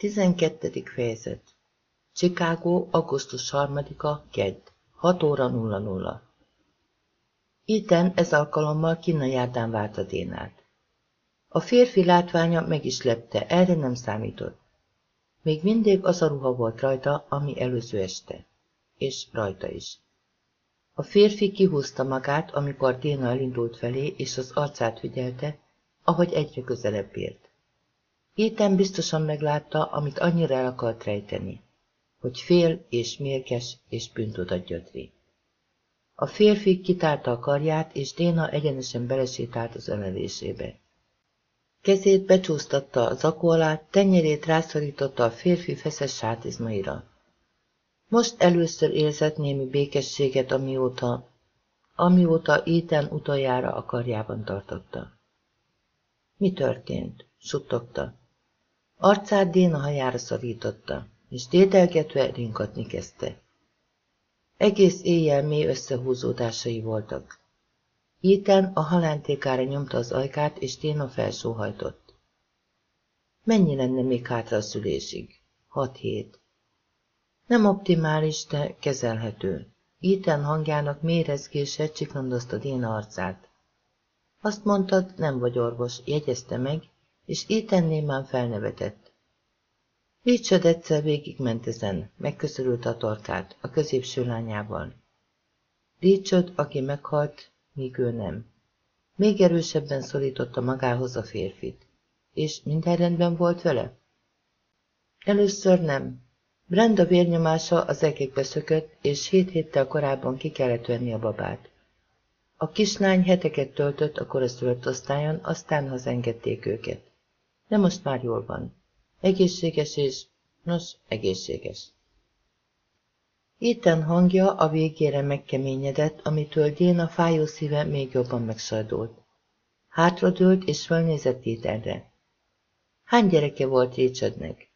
12. fejezet Chicago, augusztus 3-a, kedd, 6 óra 00. Ethan ez alkalommal Kina járdán várta Dénát. A férfi látványa meg is lepte, erre nem számított. Még mindig az a ruha volt rajta, ami előző este. És rajta is. A férfi kihúzta magát, amikor Déna elindult felé, és az arcát figyelte, ahogy egyre közelebb ért. Héten biztosan meglátta, amit annyira el akart rejteni, hogy fél és mérges és bűntudat gyötri. A férfi kitárta a karját, és Déna egyenesen belesétált az ölelésébe. Kezét becsúsztatta az alá, tenyerét rászorította a férfi feszes sátizmaira. Most először érzett némi békességet, amióta, amióta Éten utoljára a karjában tartotta. Mi történt? suttogta. Arcát Déna hajára szorította, és dédelgetve ringatni kezdte. Egész éjjel mély összehúzódásai voltak. Iten a halántékára nyomta az ajkát, és Déna felsóhajtott. Mennyi lenne még hátra a szülésig? Hat hét. Nem optimális, de kezelhető. Iten hangjának mérezgése csiklandozta Déna arcát. Azt mondtad, nem vagy orvos, jegyezte meg, és Ethan némán felnevetett. Richard egyszer végigment ezen, megköszörült a torkát, a középső lányával. Richard, aki meghalt, míg ő nem. Még erősebben szorította magához a férfit. És minden rendben volt vele? Először nem. Brenda vérnyomása az egekbe szökött, és hét héttel korábban ki kellett venni a babát. A kislány heteket töltött a koraszülött osztályon, aztán hazengedték őket de most már jól van. Egészséges és, nos, egészséges. Itten hangja a végére megkeményedett, amitől Déna fájó szíve még jobban megsajdult. Hátradőlt és felnézett Ethanre. Hány gyereke volt Richardnek?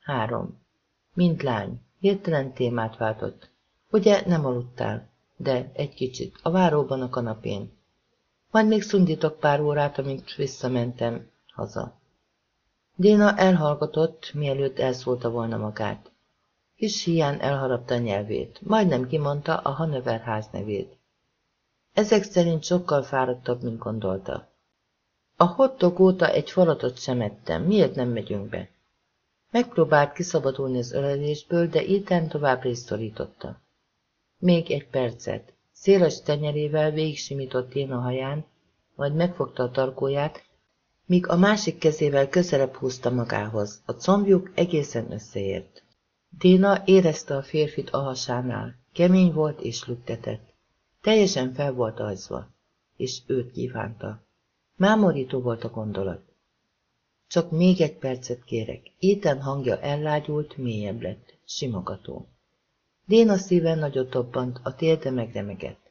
Három. Mind lány. Hirtelen témát váltott. Ugye nem aludtál? De egy kicsit. A váróban a kanapén. Majd még szundítok pár órát, amíg visszamentem haza. Déna elhallgatott, mielőtt elszólta volna magát. Kis hián elharapta nyelvét, majdnem kimondta a Hanover ház nevét. Ezek szerint sokkal fáradtabb, mint gondolta. A hottok óta egy falatot sem ettem, miért nem megyünk be? Megpróbált kiszabadulni az ölelésből, de Ethan továbbra is szorította. Még egy percet. Széles tenyerével végig simított a haján, majd megfogta a tarkóját, míg a másik kezével közelebb húzta magához. A combjuk egészen összeért. Déna érezte a férfit a hasánál. Kemény volt és lüktetett. Teljesen fel volt ajzva, és őt kívánta. Mámorító volt a gondolat. Csak még egy percet kérek. Éten hangja ellágyult, mélyebb lett, simogató. Déna szíve nagyot toppant, a térde megremegett.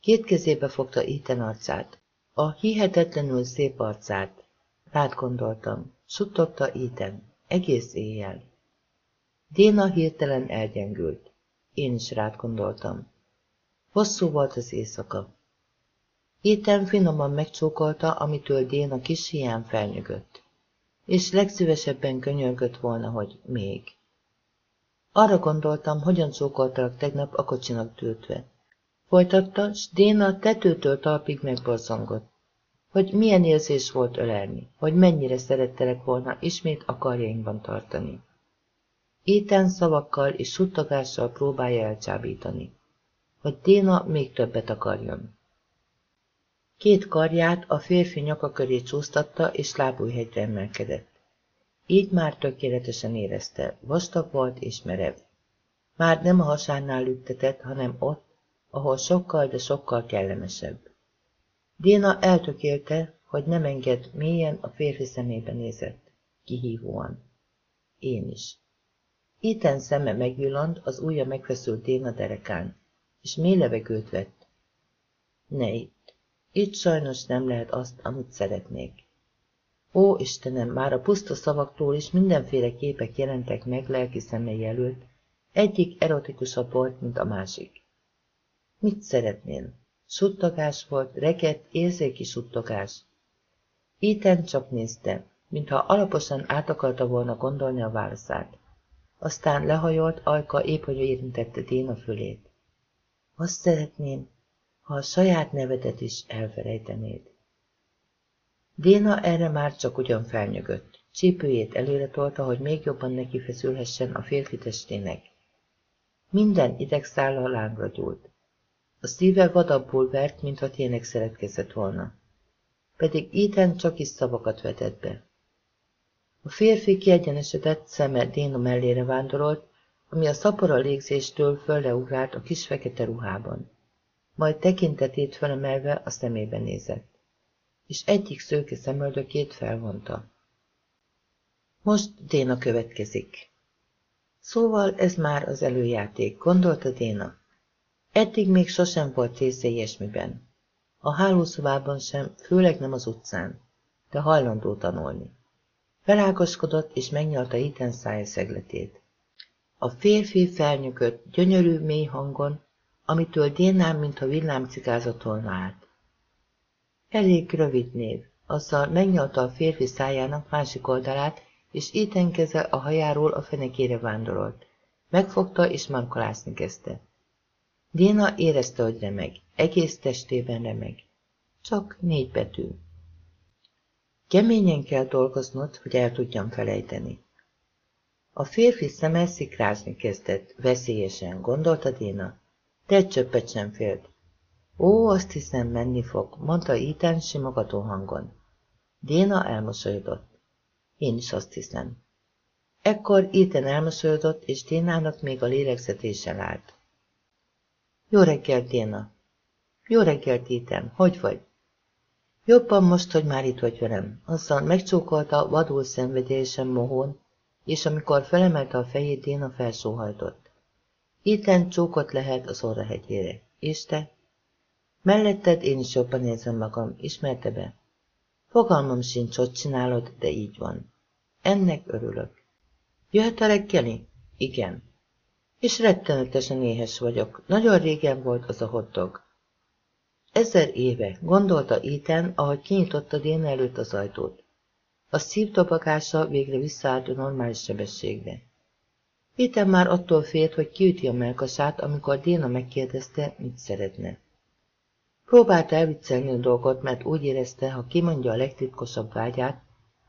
Két kezébe fogta Éten arcát. A hihetetlenül szép arcát. Rád gondoltam. Suttogta Iten. Egész éjjel. Déna hirtelen elgyengült. Én is rád gondoltam. Hosszú volt az éjszaka. Iten finoman megcsókolta, amitől Déna kis hián felnyögött. És legszívesebben könyörgött volna, hogy még. Arra gondoltam, hogyan csókoltalak tegnap a kocsinak tűrtve. Folytatta, s Déna tetőtől talpig megborzongott. Hogy milyen érzés volt ölelni, hogy mennyire szerettelek volna ismét a karjainkban tartani. Éten szavakkal és suttagással próbálja elcsábítani, hogy Déna még többet akarjon. Két karját a férfi nyaka köré csúsztatta, és lábújhegyre emelkedett. Így már tökéletesen érezte, vastag volt és merev. Már nem a hasánál lüktetett, hanem ott, ahol sokkal, de sokkal kellemesebb. Déna eltökélte, hogy nem enged mélyen a férfi szemébe nézett, kihívóan. Én is. Iten szeme megvillant, az ujja megfeszült Déna derekán, és mély levegőt vett. Ne itt. Itt sajnos nem lehet azt, amit szeretnék. Ó, Istenem, már a puszta szavaktól is mindenféle képek jelentek meg lelki szemei előtt, egyik erotikusabb volt, mint a másik. Mit szeretnél? Suttogás volt, rekett, érzéki suttogás. Iten csak nézte. mintha alaposan át akarta volna gondolni a válaszát. Aztán lehajolt, ajka épp, hogy érintette Déna fülét. Azt szeretném, ha a saját nevedet is elfelejtenéd. Déna erre már csak ugyan felnyögött. Csípőjét előre tolta, hogy még jobban neki feszülhessen a férfi testének. Minden idegszállal lángra gyúlt. A szíve vadabbul vert, mintha tényleg szeretkezett volna. Pedig Ethan csak is szavakat vetett be. A férfi kiegyenesedett szeme Déna mellére vándorolt, ami a szapora légzéstől fölleugrált a kis fekete ruhában. Majd tekintetét felemelve a szemébe nézett, és egyik szőke szemöldökét felvonta. Most Déna következik. Szóval ez már az előjáték, gondolta Déna. Eddig még sosem volt része ilyesmiben. A hálószobában sem, főleg nem az utcán, de hajlandó tanulni. Felágoskodott és megnyalta Iten szája szegletét. A férfi felnyögött, gyönyörű, mély hangon, amitől Dénám, mintha villámcikázott volna át. Elég rövid név, azzal megnyalta a férfi szájának másik oldalát, és Iten keze a hajáról a fenekére vándorolt. Megfogta és markolászni kezdte. Déna érezte, hogy remeg, egész testében remeg. Csak négy betű. Keményen kell dolgoznod, hogy el tudjam felejteni. A férfi szeme szikrázni kezdett, veszélyesen, gondolta Déna, de egy csöppet sem félt. Ó, azt hiszem, menni fog, mondta Ethan simogató hangon. Déna elmosolyodott. Én is azt hiszem. Ekkor Ethan elmosolyodott, és Dénának még a lélegzetése állt. Jó reggelt, Déna! Jó reggelt, Ethan! Hogy vagy? Jobban most, hogy már itt vagy velem. Azzal megcsókolta vadul szenvedélyesen mohón, és amikor felemelte a fejét, Déna felsóhajtott. Ethan csókot lehet az orrahegyére. És te? Melletted én is jobban érzem magam, ismerte be? Fogalmam sincs, hogy csinálod, de így van. Ennek örülök. Jöhet a reggeli? Igen. És rettenetesen éhes vagyok. Nagyon régen volt az a hotdog. Ezer éve, gondolta Ethan, ahogy kinyitotta Déna előtt az ajtót. A szívdobagása végre visszaállt a normális sebességre. Ethan már attól félt, hogy kiüti a melkasát, amikor Déna megkérdezte, mit szeretne. Próbálta elviccelni a dolgot, mert úgy érezte, ha kimondja a legtitkosabb vágyát,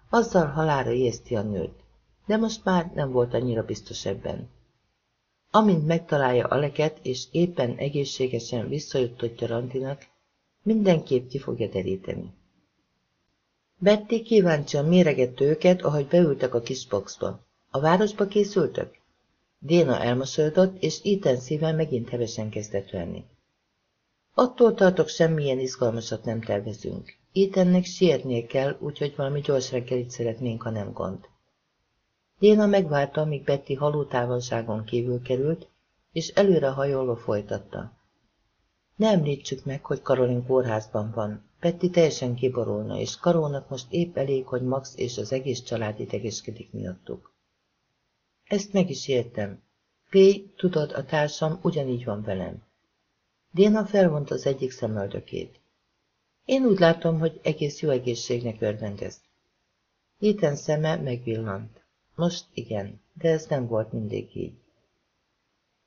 azzal halára ijeszti a nőt, de most már nem volt annyira biztos ebben. Amint megtalálja Aleket, és éppen egészségesen visszajuttatja Rantinak, mindenképp ki fogja deríteni. Betty kíváncsian méregette őket, ahogy beültek a kis boxba. A városba készültök? Déna elmosolyodott, és Ethan szíve megint hevesen kezdett venni. Attól tartok, semmilyen izgalmasat nem tervezünk. Ethannek sietnie kell, úgyhogy valami gyors reggelit szeretnénk, ha nem gond. Déna megvárta, amíg Betty halótávolságon kívül került, és előre hajolva folytatta. Ne említsük meg, hogy Karolin kórházban van. Betty teljesen kiborulna, és Karónak most épp elég, hogy Max és az egész család idegeskedik miattuk. Ezt meg is értem. P, tudod, a társam ugyanígy van velem. Déna felvont az egyik szemöldökét. Én úgy látom, hogy egész jó egészségnek örvendez. Héten szeme megvillant. Most igen, de ez nem volt mindig így.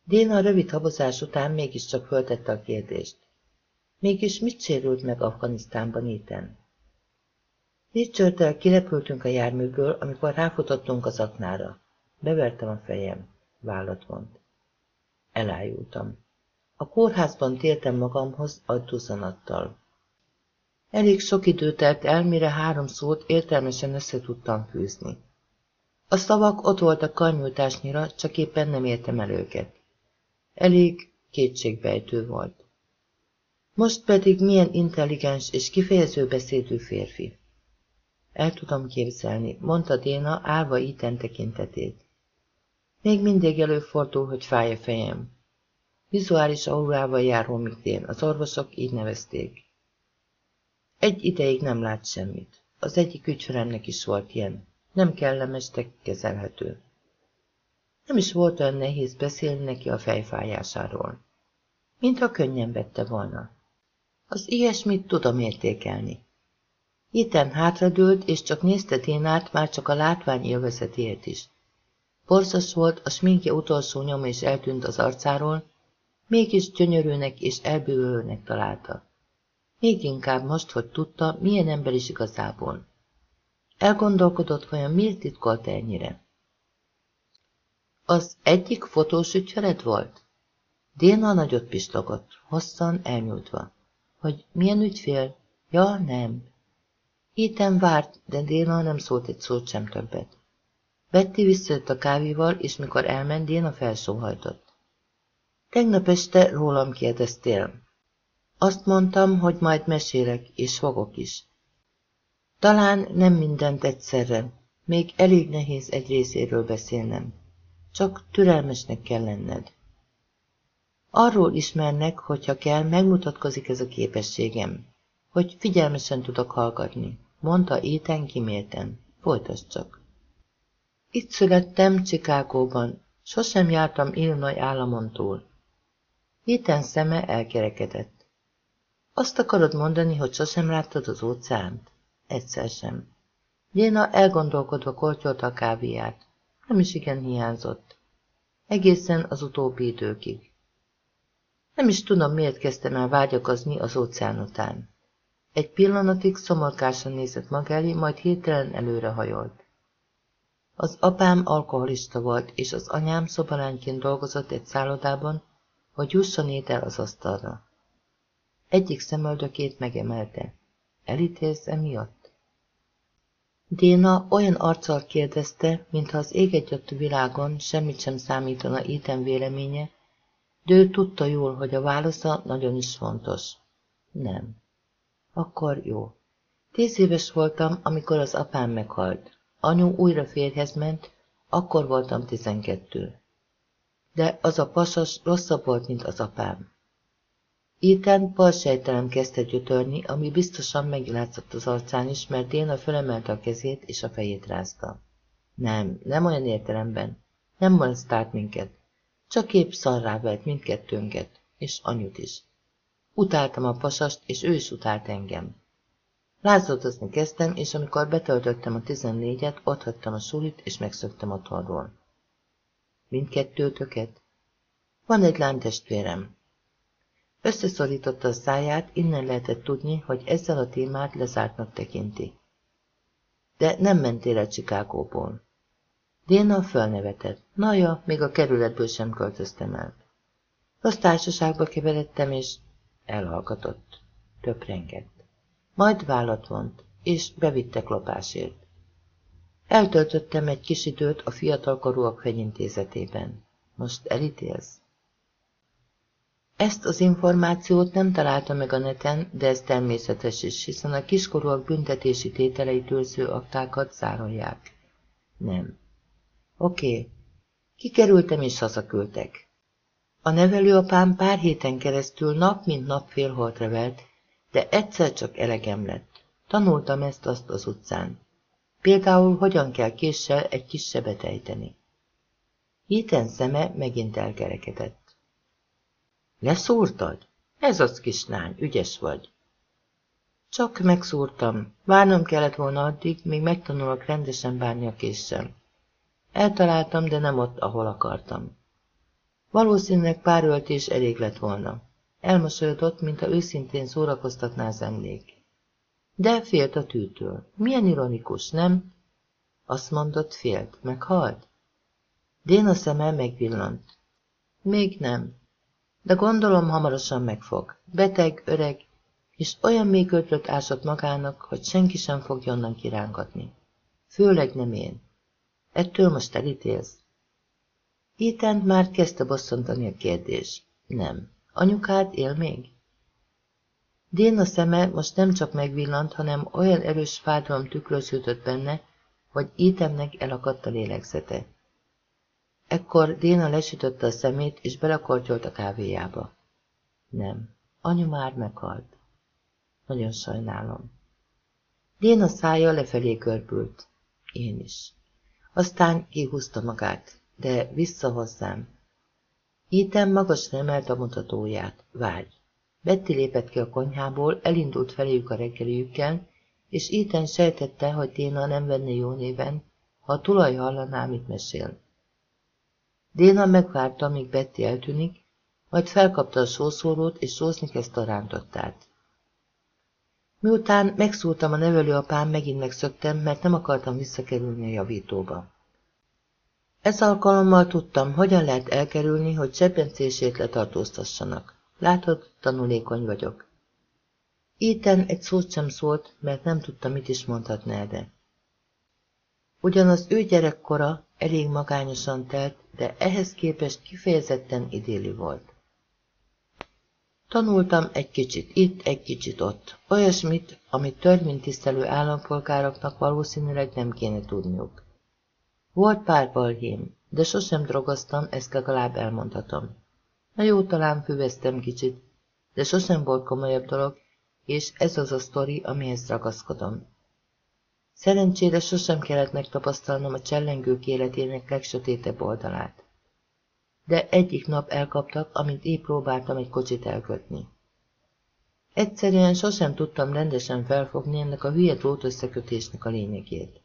Déna a rövid habozás után mégiscsak föltette a kérdést. Mégis mit sérült meg Afganisztánban íten? Richard-tel kirepültünk a járműből, amikor ráfutottunk az aknára. Bevertem a fejem. Vállat vont. Elájultam. A kórházban tértem magamhoz agyduzzanattal. Elég sok idő telt el, mire három szót értelmesen össze tudtam fűzni. A szavak ott voltak karnyújtásnyira, csak éppen nem értem el őket. Elég kétségbejtő volt. Most pedig milyen intelligens és kifejező beszédű férfi. El tudom képzelni, mondta Déna, állva íten tekintetét. Még mindig előfordul, hogy fáj a fejem. Vizuális aurával járó migrén, az orvosok így nevezték. Egy ideig nem lát semmit. Az egyik ügyfelemnek is volt ilyen. Nem kellemes, de kezelhető. Nem is volt olyan nehéz beszélni neki a fejfájásáról. Mintha könnyen vette volna. Az ilyesmit tudom értékelni. Ethan hátradőlt, és csak nézte Dénát, már csak a látvány élvezetéért is. Borzas volt, a sminkje utolsó nyoma is eltűnt az arcáról, mégis gyönyörűnek és elbűvölőnek találta. Még inkább most, hogy tudta, milyen ember is igazából. Elgondolkodott, vajon miért titkolta ennyire. Az egyik fotós ügyfeled volt? Déna nagyot pislogott, hosszan elnyújtva. Hogy milyen ügyfél? Ja, nem. Héten várt, de Déna nem szólt egy szót sem többet. Betty visszajött a kávéval, és mikor elment, Déna felsóhajtott. Tegnap este rólam kérdeztél. Azt mondtam, hogy majd mesélek, és fogok is. Talán nem mindent egyszerre, még elég nehéz egy részéről beszélnem. Csak türelmesnek kell lenned. Arról ismernek, hogyha kell, megmutatkozik ez a képességem, hogy figyelmesen tudok hallgatni, mondta éten kimélten. Folytasd csak. Itt születtem Csikágóban, sosem jártam Illinois államon túl. Éten szeme elkerekedett. Azt akarod mondani, hogy sosem láttad az óceánt? Egyszer sem. Léna elgondolkodva kortyolta a kávéját. Nem is igen hiányzott. Egészen az utóbbi időkig. Nem is tudom, miért kezdtem el vágyakozni az óceán után. Egy pillanatig szomorkásan nézett maga elé, majd hirtelen előrehajolt. Az apám alkoholista volt, és az anyám szobalányként dolgozott egy szállodában, hogy jusson étel az asztalra. Egyik szemöldökét megemelte. Elítélsz emiatt? Déna olyan arccal kérdezte, mintha az égegyatú világon semmit sem számítana Ethan véleménye, de ő tudta jól, hogy a válasza nagyon is fontos. Nem. Akkor jó. Tíz éves voltam, amikor az apám meghalt. Anyu újra férjhez ment, akkor voltam tizenkettő. De az a pasas rosszabb volt, mint az apám. Ethan balsejtelem kezdte gyötörni, ami biztosan meglátszott az arcán is, mert Déna fölemelte a kezét és a fejét rázta. Nem, nem olyan értelemben. Nem molesztált minket. Csak épp szarrá vett mindkettőnket, és anyut is. Utáltam a pasast, és ő is utált engem. Lázoltozni kezdtem, és amikor betöltöttem a tizennégyet, hagytam a sulit, és megszöktem otthonról. Mindkettőtöket? Van egy lánytestvérem. Összeszorította a száját, innen lehetett tudni, hogy ezzel a témát lezártnak tekinti. De nem mentél el Csikágóból. Déna fölnevetett. Naja, még a kerületből sem költöztem el. Rossz társaságba keveredtem, és elhallgatott. Töprengett. Majd vállat vont, és bevittek lopásért. Eltöltöttem egy kis időt a fiatalkorúak fegyintézetében. Most elítélsz? Ezt az információt nem találta meg a neten, de ez természetes is, hiszen a kiskorúak büntetési tételeit őrző aktákat zárolják. Nem. Oké. Okay. Kikerültem és hazaküldtek. A nevelőapám pár héten keresztül nap mint nap félholtra velt, de egyszer csak elegem lett. Tanultam ezt-azt az utcán. Például, hogyan kell késsel egy kis sebet ejteni. Héten szeme megint elkerekedett. Leszúrtad? Ez az kislány, ügyes vagy. Csak megszúrtam. Várnom kellett volna addig, míg megtanulok rendesen bánni a késsel. Eltaláltam, de nem ott, ahol akartam. Valószínűleg pár öltés elég lett volna. Elmosolyodott, mintha őszintén szórakoztatná az emlék. De félt a tűtől. Milyen ironikus, nem? Azt mondott, félt. Meghalt? Déna szeme megvillant. Még nem. De gondolom hamarosan megfog. Beteg, öreg, és olyan még ötlöt ásott magának, hogy senki sem fogja onnan kirángatni. Főleg nem én. Ettől most elítélsz? Ethan már kezdte bosszantani a kérdés. Nem. Anyukád él még? Déna szeme most nem csak megvillant, hanem olyan erős fájdalom tükröződött benne, hogy Ethannek elakadt a lélegzete. Ekkor Déna lesütötte a szemét, és belekortyolt a kávéjába. Nem, anyu már meghalt. Nagyon sajnálom. Déna szája lefelé görbült. Én is. Aztán kihúzta magát, de vissza hozzám. Ethan magasra emelte a mutatóját. Várj! Betty lépett ki a konyhából, elindult feléjük a reggeliükkel, és Ethan sejtette, hogy Déna nem venné jó néven, ha a tulaj hallaná, mit mesél. Déna megvárta, míg Betty eltűnik, majd felkapta a sószórót, és sózni kezdte a rántottát. Miután megszúrtam a nevelőapám, megint megszöktem, mert nem akartam visszakerülni a javítóba. Ez alkalommal tudtam, hogyan lehet elkerülni, hogy csepencését letartóztassanak. Látod, tanulékony vagyok. Ethan egy szót sem szólt, mert nem tudta, mit is mondhatna erre. Ugyanaz ő gyerekkora elég magányosan telt, de ehhez képest kifejezetten idéli volt. Tanultam egy kicsit itt, egy kicsit ott. Olyasmit, amit törvénytisztelő állampolgároknak valószínűleg nem kéne tudniuk. Volt pár balhém, de sosem drogoztam, ezt legalább elmondhatom. Na jó, talán füveztem kicsit, de sosem volt komolyabb dolog, és ez az a sztori, amihez ragaszkodom. Szerencsére sosem kellett megtapasztalnom a csellengők életének legsötétebb oldalát. De egyik nap elkaptak, amint épp próbáltam egy kocsit elkötni. Egyszerűen sosem tudtam rendesen felfogni ennek a hülye drót összekötésnek a lényegét.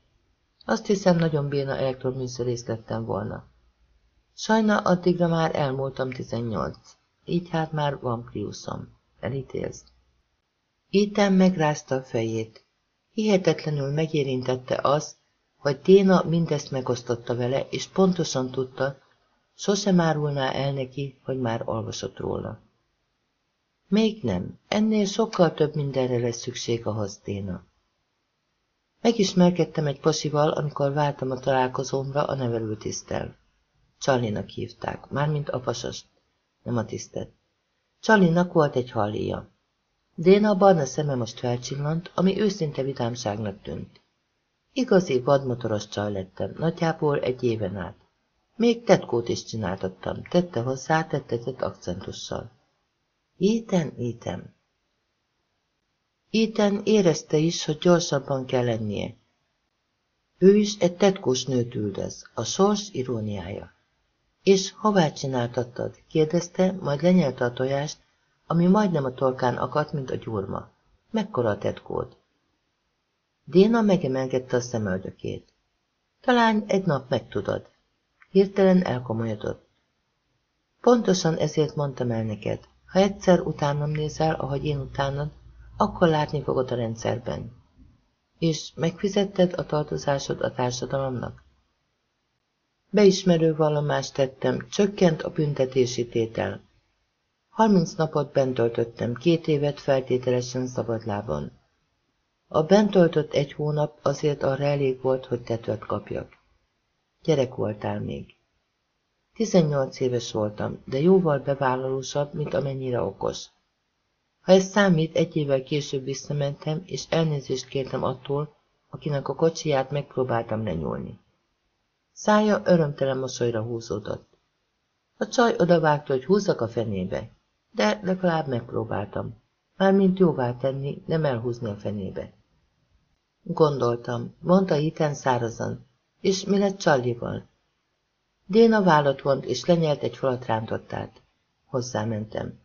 Azt hiszem, nagyon béna elektroműszerész lettem volna. Sajna addigra már elmúltam 18, így hát már van Priuszom. Elítélsz? Ethan megrázta a fejét. Hihetetlenül megérintette az, hogy Déna mindezt megosztotta vele, és pontosan tudta, sosem árulná el neki, hogy már olvasott róla. Még nem, ennél sokkal több mindenre lesz szükség ahhoz, Déna. Megismerkedtem egy pasival, amikor váltam a találkozómra a nevelőtisztel. Csalinak hívták, mármint a pasast, nem a tisztet. Csalinak volt egy hallia. Déna barna szeme most felcsillant, ami őszinte vidámságnak tűnt. Igazi vadmotoros csaj lettem, nagyjából egy éven át. Még tetkót is csináltattam, tette hozzá tettetett akcentussal. Éten, éten. Éten érezte is, hogy gyorsabban kell lennie. Ő is egy tetkós nőt üldöz, a sors iróniája. És hová csináltattad? kérdezte, majd lenyelte a tojást, ami majdnem a torkán akadt, mint a gyurma. Mekkora a tetkód? Déna megemelgette a szemöldökét. Talán egy nap megtudod. Hirtelen elkomolyodott. Pontosan ezért mondtam el neked. Ha egyszer utánam nézel, ahogy én utánad, akkor látni fogod a rendszerben. És megfizetted a tartozásod a társadalomnak? Beismerő vallomást tettem, csökkent a büntetési tétel. Harminc napot bent töltöttem, két évet feltételesen szabadlábon. A bent töltött egy hónap azért arra elég volt, hogy tetőt kapjak. Gyerek voltál még. Tizennyolc éves voltam, de jóval bevállalósabb, mint amennyire okos. Ha ez számít, egy évvel később visszamentem, és elnézést kértem attól, akinek a kocsiját megpróbáltam lenyúlni. Szája örömtelen mosolyra húzódott. A csaj odavágta, hogy húzzak a fenébe, de legalább megpróbáltam. Mármint jóvá tenni, nem elhúzni a fenébe. Gondoltam, mondta Ethan szárazan, és mi lett Csallival? Déna vállat vont, és lenyelt egy falat rántottát. Hozzámentem.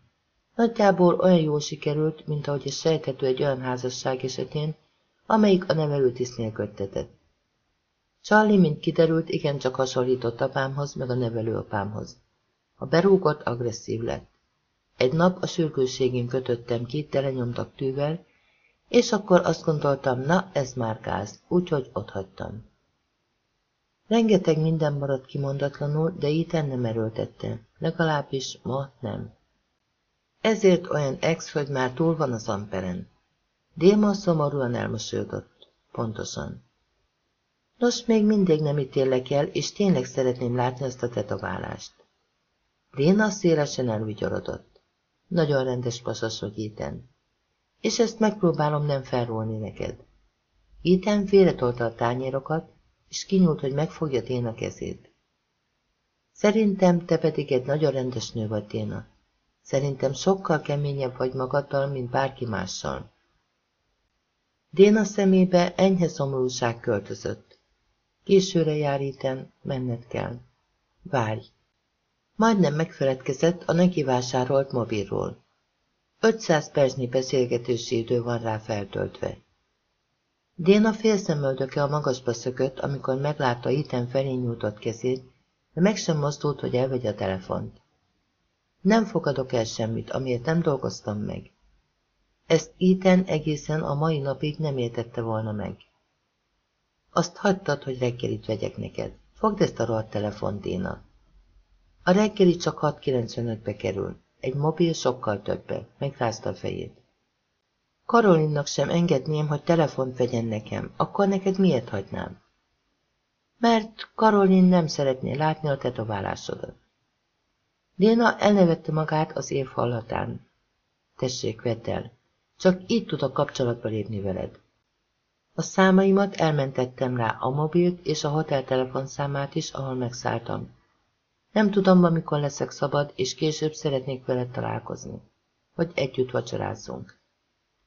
Nagyjából olyan jól sikerült, mint ahogy ez sejthető egy olyan házasság esetén, amelyik a nevelőtisztnél köttetett. Charlie, mint kiderült, igencsak hasonlított apámhoz, meg a nevelőapámhoz. A berúgott agresszív lett. Egy nap a sürgőségén kötöttem ki, telenyomtak tűvel, és akkor azt gondoltam, na, ez már gáz, úgyhogy otthagytam. Rengeteg minden maradt kimondatlanul, de Ethan nem erőltette, legalábbis ma nem. Ezért olyan ex, hogy már túl van az amperen. Déma szomorúan elmosolyodott. Pontosan. Nos, még mindig nem ítélek el, és tényleg szeretném látni azt a tetoválást. Déna szélesen elvigyorodott. Nagyon rendes pasas vagy. És ezt megpróbálom nem felrólni neked. Iten félretolta a tányérokat, és kinyúlt, hogy megfogja Déna kezét. Szerintem te pedig egy nagyon rendes nő vagy, Déna. Szerintem sokkal keményebb vagy magaddal, mint bárki mással. Déna szemébe enyhe szomorúság költözött. Későre járíten, menned kell. Várj! Majdnem megfeledkezett a neki vásárolt mobilról. 500 percnyi beszélgetési idő van rá feltöltve. Déna félszemöldöke a magasba szökött, amikor meglátta Iten felé nyújtott kezét, de meg sem mozdult, hogy elvegye a telefont. Nem fogadok el semmit, amiért nem dolgoztam meg. Ezt Iten egészen a mai napig nem értette volna meg. Azt hagytad, hogy reggelit vegyek neked. Fogd ezt a rohadt telefont, Déna. A reggeli csak 6.95-be kerül. Egy mobil sokkal többe. Megrázta a fejét. Karolinnak sem engedném, hogy telefont vegyen nekem. Akkor neked miért hagynám? Mert Karolin nem szeretné látni a tetoválásodat. Déna elnevette magát az év hallatán. Tessék, vedd el. Csak így tudok kapcsolatba lépni veled. A számaimat elmentettem rá a mobilt és a hotel telefonszámát is, ahol megszálltam. Nem tudom, amikor leszek szabad, és később szeretnék veled találkozni. Hogy együtt vacsorázzunk.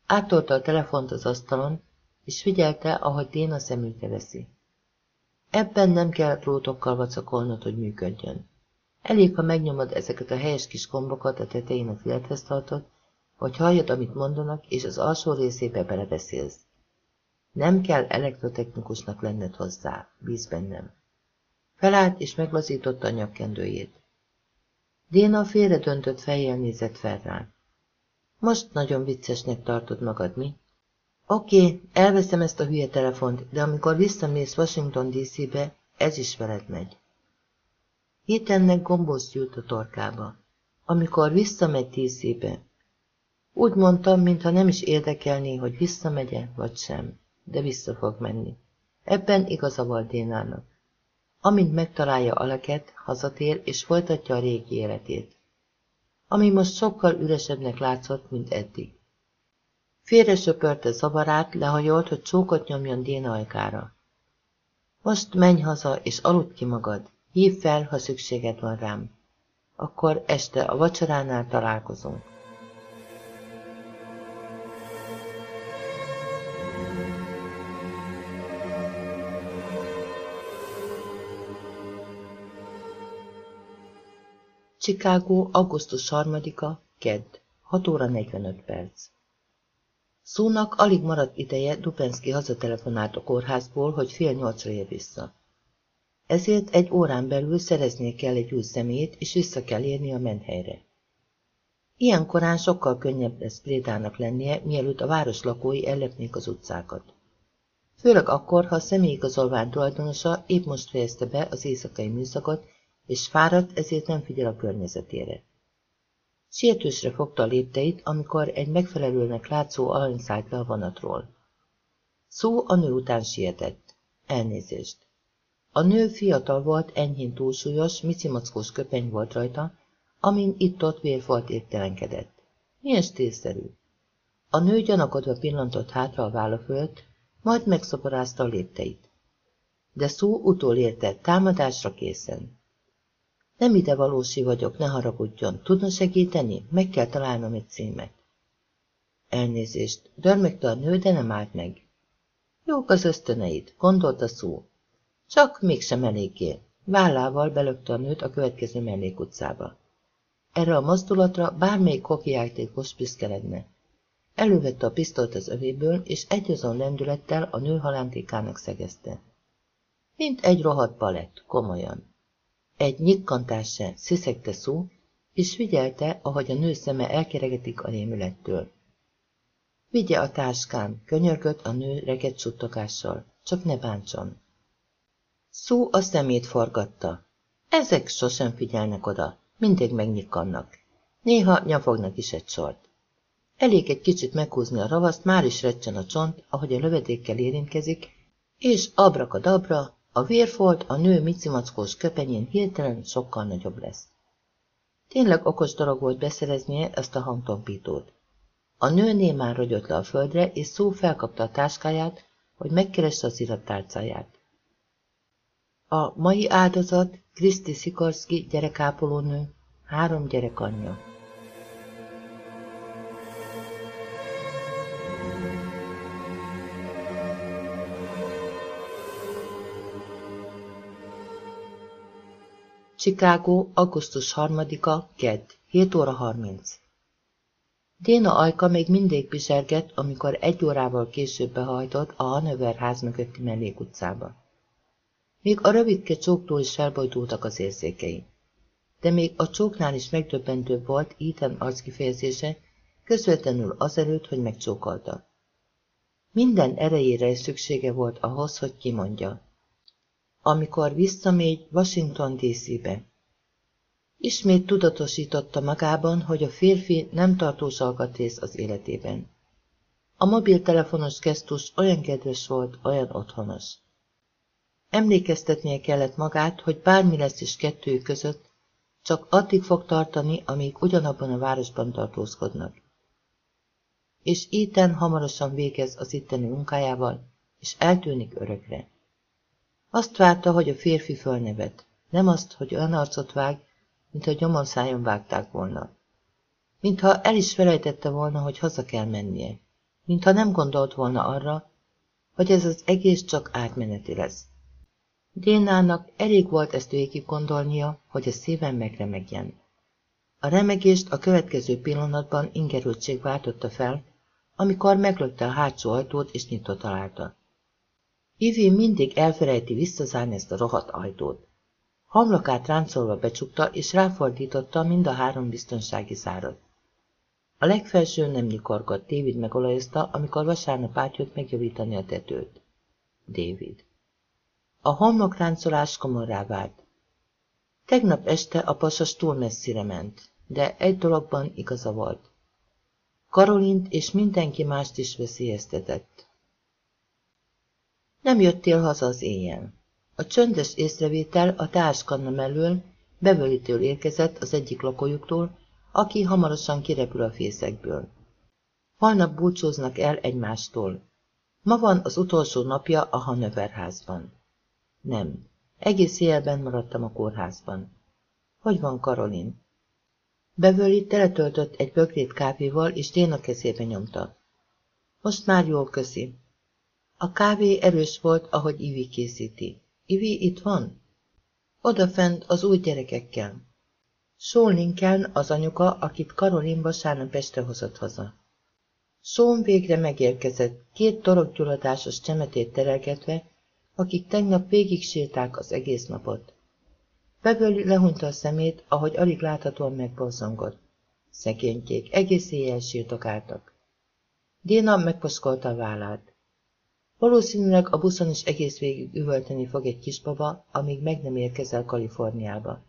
Áttolta a telefont az asztalon, és figyelte, ahogy Déna szemügyre veszi. Ebben nem kell drótokkal vacakolnod, hogy működjön. Elég, ha megnyomod ezeket a helyes kis gombokat a tetején a fülethez tartod, hogy halljad, amit mondanak, és az alsó részébe belebeszélsz. Nem kell elektrotechnikusnak lenned hozzá, bíz bennem. Felállt és meglazította a nyakkendőjét. Déna félre döntött fejjel nézett fel rá. Most nagyon viccesnek tartod magad, mi? Oké, elveszem ezt a hülye telefont, de amikor visszamész Washington DC-be, ez is veled megy. Hétennek gombóc gyűlt a torkába. Amikor visszamegy DC-be, úgy mondtam, mintha nem is érdekelné, hogy visszamegye, vagy sem, de vissza fog menni. Ebben igaza volt Dénának. Amint megtalálja Aleket, hazatér és folytatja a régi életét. Ami most sokkal üresebbnek látszott, mint eddig. Félre söpörte zavarát, lehajolt, hogy csókot nyomjon Déna ajkára. Most menj haza, és aludt ki magad. Hív fel, ha szükséged van rám. Akkor este a vacsoránál találkozunk. Chicago, augusztus 3-a, kedd, 6 óra 45 perc. Szónak alig maradt ideje, Dupenszki hazatelefonált a kórházból, hogy fél nyolcra ér vissza. Ezért egy órán belül szereznie kell egy új szemét, és vissza kell érni a menthelyre. Ilyen korán sokkal könnyebb lesz Prédának lennie, mielőtt a város lakói ellepnék az utcákat. Főleg akkor, ha a személyigazolvány tulajdonosa épp most fejezte be az éjszakai műszakot, és fáradt, ezért nem figyel a környezetére. Sietősre fogta a lépteit, amikor egy megfelelőnek látszó alany szállt le a vonatról. Szó a nő után sietett. Elnézést. A nő fiatal volt, enyhén túlsúlyos, micimackós köpeny volt rajta, amin itt-ott vérfolt értelenkedett. Milyen stílszerű. A nő gyanakodva pillantott hátra a válla majd megszoporázta a lépteit. De szó utolérte, támadásra készen. Nem ide valósi vagyok, ne haragudjon. Tudna segíteni? Meg kell találnom egy címet. Elnézést. Dörmögte a nő, de nem állt meg. Jók az ösztöneid, gondolta szó. Csak mégsem eléggé. Vállával belökte a nőt a következő mellékutcába. Erre a mozdulatra bármelyik kokijátékos piszkeledne. Elővette a pisztolyt az övéből, és egyazon lendülettel a nő halántékának szegezte. Mint egy rohadt balett, komolyan. Egy nyikkantás se, sziszegte szó, és figyelte, ahogy a nő szeme elkeregetik a rémülettől. Vigye a táskám, könyörgött a nő regged suttogással, csak ne bántson. Szó a szemét forgatta. Ezek sosem figyelnek oda, mindig megnyikkannak. Néha nyafognak is egy sort. Elég egy kicsit meghúzni a ravaszt, már is recsen a csont, ahogy a lövedékkel érintkezik, és abrakadabra, a vérfolt a nő micimackós köpenyén hirtelen sokkal nagyobb lesz. Tényleg okos dolog volt beszereznie ezt a hangtompítót. A nő némán rogyott le a földre, és szó felkapta a táskáját, hogy megkeresse az irattárcáját. A mai áldozat Kriszti Szikorszki gyerekápolónő, három gyerek anyja. Chicago, augusztus 3-a, kedd, 7 óra 30. Déna ajka még mindig bizsergett, amikor egy órával később behajtott a Hanover ház mögötti mellékutcába. Még a rövidke csóktól is felbojtultak az érzékei. De még a csóknál is megdöbbentőbb volt Ethan arckifejezése, közvetlenül azelőtt, hogy megcsókolta. Minden erejére is szüksége volt ahhoz, hogy kimondja. Amikor visszamegy Washington DC-be. Ismét tudatosította magában, hogy a férfi nem tartós alkatrész az életében. A mobiltelefonos gesztus olyan kedves volt, olyan otthonos. Emlékeztetnie kellett magát, hogy bármi lesz is kettőjük között, csak addig fog tartani, amíg ugyanabban a városban tartózkodnak. És Ethan hamarosan végez az itteni munkájával, és eltűnik örökre. Azt várta, hogy a férfi fölnevet, nem azt, hogy olyan arcot vág, mintha gyomorszájon vágták volna. Mintha el is felejtette volna, hogy haza kell mennie. Mintha nem gondolt volna arra, hogy ez az egész csak átmeneti lesz. Dénának elég volt ezt végig gondolnia, hogy a szívem megremegjen. A remegést a következő pillanatban ingerültség váltotta fel, amikor meglökte a hátsó ajtót és nyitott találta. Ivi mindig elfelejti visszazárni ezt a rohadt ajtót. Hamlakát ráncolva becsukta, és ráfordította mind a három biztonsági zárat. A legfelső nem nyikorgott, David megolajozta, amikor vasárnap átjött megjavítani a tetőt. David. A homlokráncolás komorrá vált. Tegnap este a pasas túl messzire ment, de egy dologban igaza volt. Karolint és mindenki mást is veszélyeztetett. Nem jöttél haza az éjjel. A csöndes észrevétel a társkanna mellől bevölítől érkezett az egyik lakójuktól, aki hamarosan kirepül a fészekből. Holnap búcsúznak el egymástól. Ma van az utolsó napja a Hanover házban. Nem. Egész éjjelben maradtam a kórházban. Hogy van Karolin? Beverly teletöltött egy bögrét kávéval, és Déna kezébe nyomta. Most már jól köszi. A kávé erős volt, ahogy Ivi készíti. Ivi itt van? Odafent az új gyerekekkel. Lincoln az anyuka, akit Karolin vasárnap este hozott haza. Saul végre megérkezett, két torokgyulladásos csemetét terelgetve, akik tegnap végig sírták az egész napot. Beverly lehunta a szemét, ahogy alig láthatóan megborzongott. Szegénykék, egész éjjel sírtokáltak. Déna megpaszkolta a vállát. Valószínűleg a buszon is egész végig üvölteni fog egy kisbaba, amíg meg nem érkezel Kaliforniába.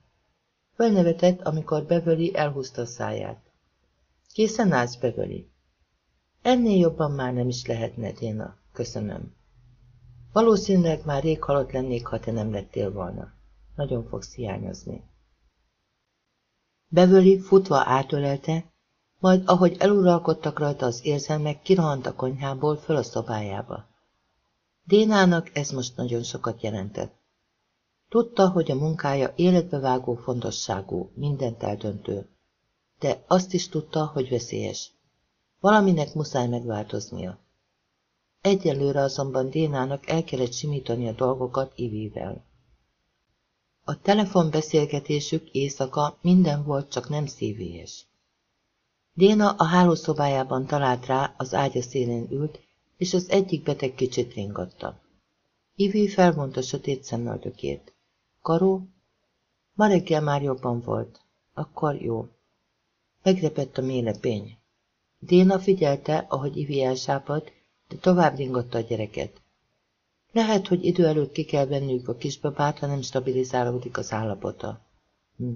Fölnevetett, amikor Beverly elhúzta a száját. Készen állsz, Beverly? Ennél jobban már nem is lehetne, Déna. Köszönöm. Valószínűleg már rég halott lennék, ha te nem lettél volna. Nagyon fogsz hiányozni. Beverly futva átölelte, majd ahogy eluralkodtak rajta az érzelmek, kirohant a konyhából föl a szobájába. Dénának ez most nagyon sokat jelentett. Tudta, hogy a munkája életbevágó fontosságú, mindent eldöntő. De azt is tudta, hogy veszélyes. Valaminek muszáj megváltoznia. Egyelőre azonban Dénának el kellett simítani a dolgokat Ivivel. A telefonbeszélgetésük éjszaka minden volt, csak nem szívélyes. Déna a hálószobájában talált rá, az ágya szélén ült, és az egyik beteg kicsit ringatta. Ivi felvonta sötét szemöldökét. Karó? Ma reggel már jobban volt. Akkor jó. Megrepett a mélepény. Déna figyelte, ahogy Ivi elsápadt, de tovább ringatta a gyereket. Lehet, hogy idő előtt ki kell vennünk a kisbabát, ha nem stabilizálódik az állapota. Hm.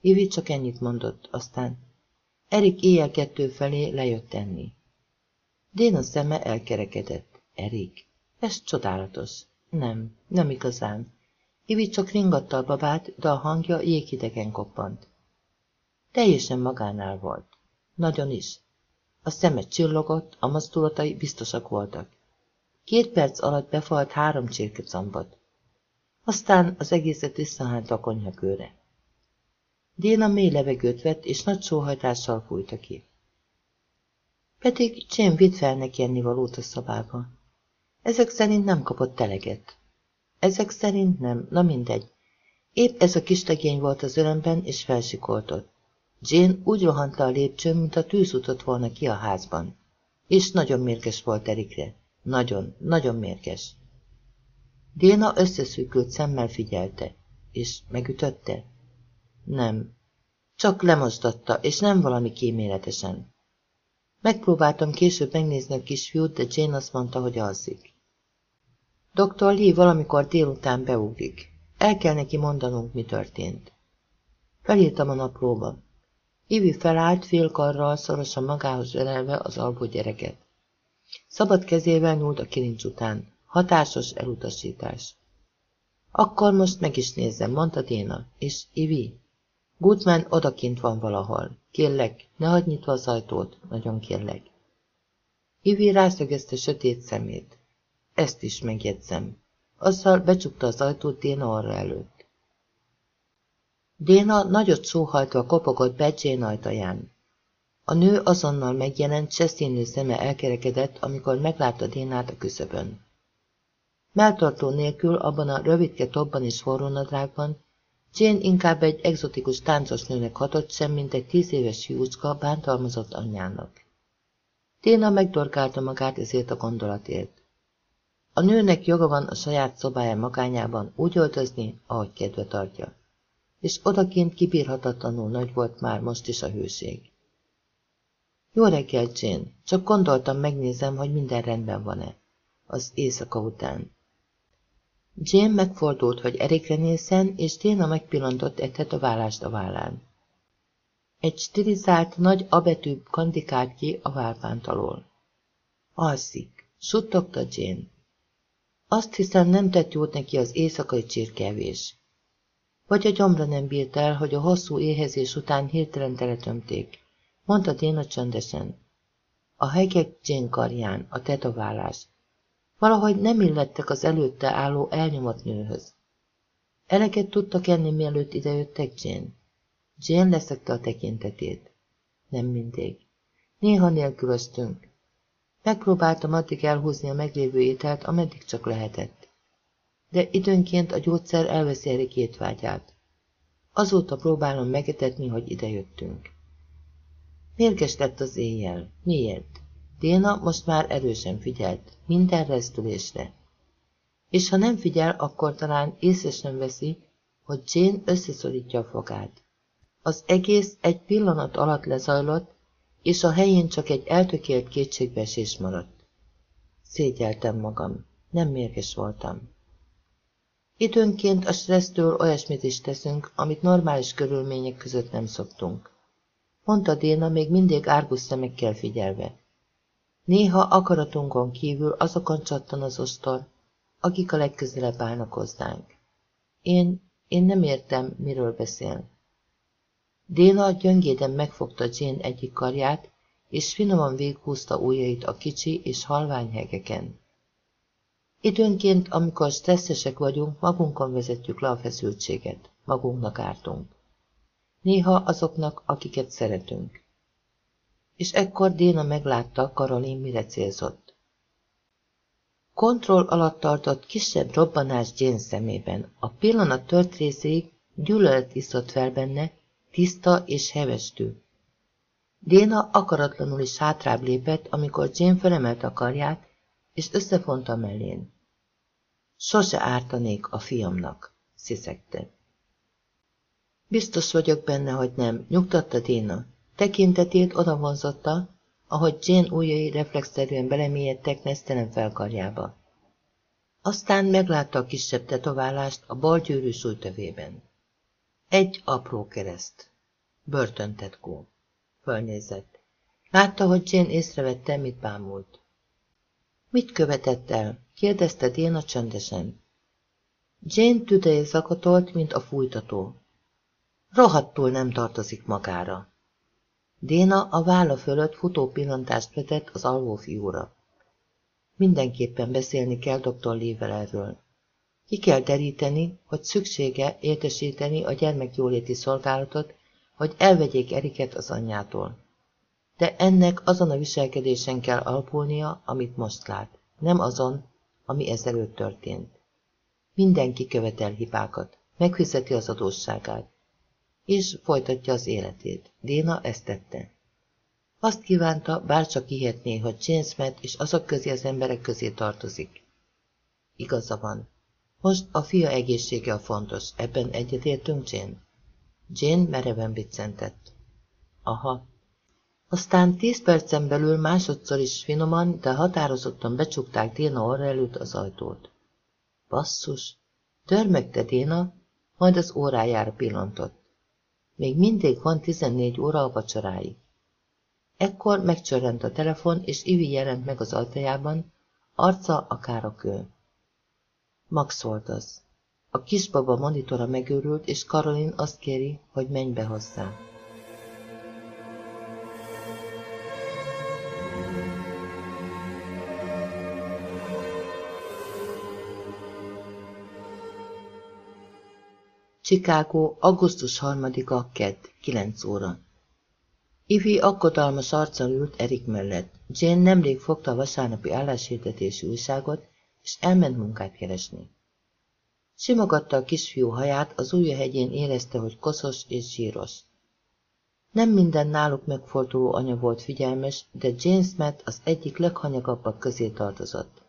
Ivi csak ennyit mondott, aztán Erik éjjel kettő felé lejött enni. Déna szeme elkerekedett. Erik, ez csodálatos. Nem, nem igazán. Ivi csak ringatta a babát, de a hangja jéghidegen koppant. Teljesen magánál volt. Nagyon is. A szeme csillogott, a mozdulatai biztosak voltak. Két perc alatt befalt három csirkecambot. Aztán az egészet visszahánt a konyhakőre. Déna mély levegőt vett, és nagy sóhajtással fújta ki. Pedig Jane vitt fel neki ennivalót a szobába. Ezek szerint nem kapott eleget. Ezek szerint nem, na mindegy. Épp ez a kis legény volt az örömben, és felsikoltott. Jane úgy rohant a lépcsőn, mint a tűz utott volna ki a házban. És nagyon mérges volt Erikre. Nagyon, nagyon mérges. Déna összeszűkült szemmel figyelte. És megütötte? Nem. Csak lemosdatta, és nem valami kíméletesen. Megpróbáltam később megnézni a kisfiút, de Jane azt mondta, hogy alszik. Dr. Lee valamikor délután beugrik. El kell neki mondanunk, mi történt. Felírtam a naplóba. Ivi felállt félkarral szorosan magához ölelve az alvó gyereket. Szabad kezével nyúlt a kilincs után. Hatásos elutasítás. Akkor most meg is nézzem, mondta Déna, és Ivi. Goodman odakint van valahol. Kérlek, ne hagyd nyitva az ajtót, nagyon kérlek. Ivi rászögezte sötét szemét. Ezt is megjegyzem. Azzal becsukta az ajtót Déna arra előtt. Déna nagyot sóhajtva kopogott be Jane ajtaján. A nő azonnal megjelent, cseszínű szeme elkerekedett, amikor meglátta Dénát a küszöbön. Melltartó nélkül abban a rövidke tobban és forrónadrágban Jane inkább egy egzotikus táncos nőnek hatott sem, mint egy tíz éves fiúcska bántalmazott anyjának. Téna megdorgálta magát ezért a gondolatért. A nőnek joga van a saját szobája magányában úgy öltözni, ahogy kedve tartja. És odakint kibírhatatlanul nagy volt már most is a hőség. Jó reggel, Jane. Csak gondoltam, megnézem, hogy minden rendben van-e. Az éjszaka után. Jane megfordult, hogy Erikre nézzen, és Téna megpillantott egy tetoválást a vállán. Egy stilizált, nagy abetű kandikált ki a válpánt alól. Alszik, suttogta Jane. Azt hiszem nem tett jót neki az éjszakai csirkevés. Vagy a gyomra nem bírt el, hogy a hosszú éhezés után hirtelen teletömték, mondta Déna csöndesen. A hegek Jane karján, a tetoválás, Valahogy nem illettek az előtte álló elnyomott nőhöz. Eleget tudtak enni, mielőtt idejöttek Jane. Jane leszekte a tekintetét. Nem mindig. Néha nélkülöztünk. Megpróbáltam addig elhúzni a meglévő ételt, ameddig csak lehetett. De időnként a gyógyszer elveszi Erik étvágyát. Azóta próbálom megetetni, hogy idejöttünk. Mérges lett az éjjel. Miért? Déna most már erősen figyelt, minden rezdülésre. És ha nem figyel, akkor talán észre sem veszi, hogy Jane összeszorítja a fogát. Az egész egy pillanat alatt lezajlott, és a helyén csak egy eltökélt kétségbeesés maradt. Szégyeltem magam, nem mérges voltam. Időnként a stressztől olyasmit is teszünk, amit normális körülmények között nem szoktunk. Mondta Déna még mindig árgus szemekkel figyelve. Néha akaratunkon kívül azokon csattan az ostor, akik a legközelebb állnak hozzánk. Én, én nem értem, miről beszél. Déna gyöngéden megfogta Jane egyik karját, és finoman véghúzta ujjait a kicsi és halvány hegeken. Időnként, amikor stresszesek vagyunk, magunkon vezetjük le a feszültséget, magunknak ártunk. Néha azoknak, akiket szeretünk és ekkor Déna meglátta, Karolin mire célzott. Kontroll alatt tartott kisebb robbanás Jane szemében. A pillanat tört részéig gyűlölet iszott fel benne, tiszta és hevestű. Déna akaratlanul is hátrább lépett, amikor Jane felemelt a karját, és összefonta mellén. Sose ártanék a fiamnak, sziszegte. Biztos vagyok benne, hogy nem, nyugtatta Déna. Tekintetét odavonzotta, ahogy Jane ujjai reflexzerűen belemélyedtek nesztelen felkarjába. Aztán meglátta a kisebb tetoválást a bal gyűrű súlytövében. Egy apró kereszt. Börtöntetkó. Fölnézett. Látta, hogy Jane észrevette, mit bámult. Mit követett el? kérdezte Déna csöndesen. Jane tüdeje zakatolt, mint a fújtató. Rohadtul nem tartozik magára. Déna a válla fölött futó pillantást vetett az alvó fiúra. Mindenképpen beszélni kell dr. Lével erről. Ki kell deríteni, hogy szüksége értesíteni a gyermekjóléti szolgálatot, hogy elvegyék Eriket az anyjától. De ennek azon a viselkedésen kell alapulnia, amit most lát, nem azon, ami ezelőtt történt. Mindenki követel hibákat, megfizeti az adósságát. És folytatja az életét. Déna ezt tette. Azt kívánta, bárcsak hihetné, hogy Jane Smith és azok közé az emberek közé tartozik. Igaza van. Most a fia egészsége a fontos, ebben egyetértünk, Jane? Jane mereven biccentett. Aha. Aztán tíz percen belül másodszor is finoman, de határozottan becsukták Déna orra előtt az ajtót. Basszus! Törmögte Déna, majd az órájára pillantott. Még mindig van tizennégy óra a vacsoráig. Ekkor megcsörrent a telefon, és Ivi jelent meg az ajtajában, arca akár a kő. Max volt az. A kisbaba monitora megőrült, és Karolin azt kéri, hogy menj be hozzá. Chicago, augusztus 3-a, kedd, 9 óra. Ivi akkodalmas arccal ült Erik mellett. Jane nemrég fogta a vasárnapi álláshirdetési újságot, és elment munkát keresni. Simogatta a kisfiú haját, az ujja hegyén érezte, hogy koszos és zsíros. Nem minden náluk megforduló anya volt figyelmes, de Jane Smith az egyik leghanyagabbak közé tartozott.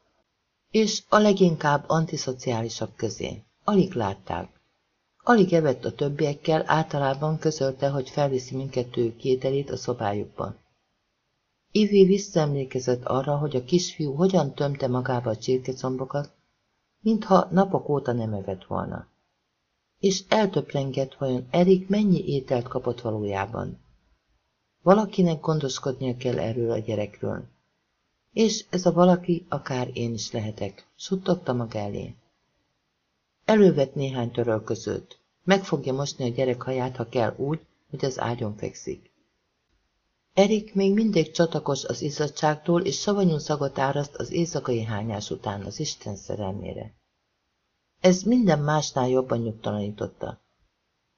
És a leginkább antiszociálisabb közé. Alig látták. Alig evett a többiekkel, általában közölte, hogy felviszi mindkettőjük kételét a szobájukba. Ivi visszaemlékezett arra, hogy a kisfiú hogyan tömte magába a csirkecombokat, mintha napok óta nem evett volna. És eltöprengett, vajon Erik mennyi ételt kapott valójában. Valakinek gondoskodnia kell erről a gyerekről. És ez a valaki akár én is lehetek, suttogta maga elé. Elővett néhány törölközőt. Meg fogja mosni a gyerek haját, ha kell úgy, hogy az ágyon fekszik. Erik még mindig csatakos az izzadságtól, és savanyú szagot áraszt az éjszakai hányás után az Isten szerelmére. Ez minden másnál jobban nyugtalanította.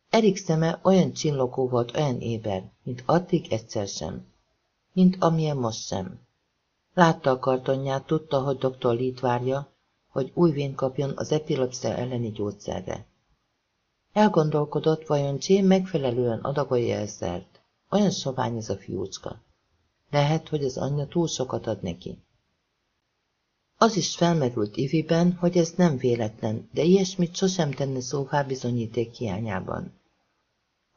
Erik szeme olyan csillogó volt, olyan éber, mint addig egyszer sem. Mint amilyen most sem. Látta a kartonját, tudta, hogy dr. Lee várja, hogy új vén kapjon az epilepszia elleni gyógyszerre. Elgondolkodott, vajon Jane megfelelően adagolja ezert. Olyan sovány ez a fiúcska. Lehet, hogy az anyja túl sokat ad neki. Az is felmerült Iviben, hogy ez nem véletlen, de ilyesmit sosem tenne szóvá bizonyíték hiányában.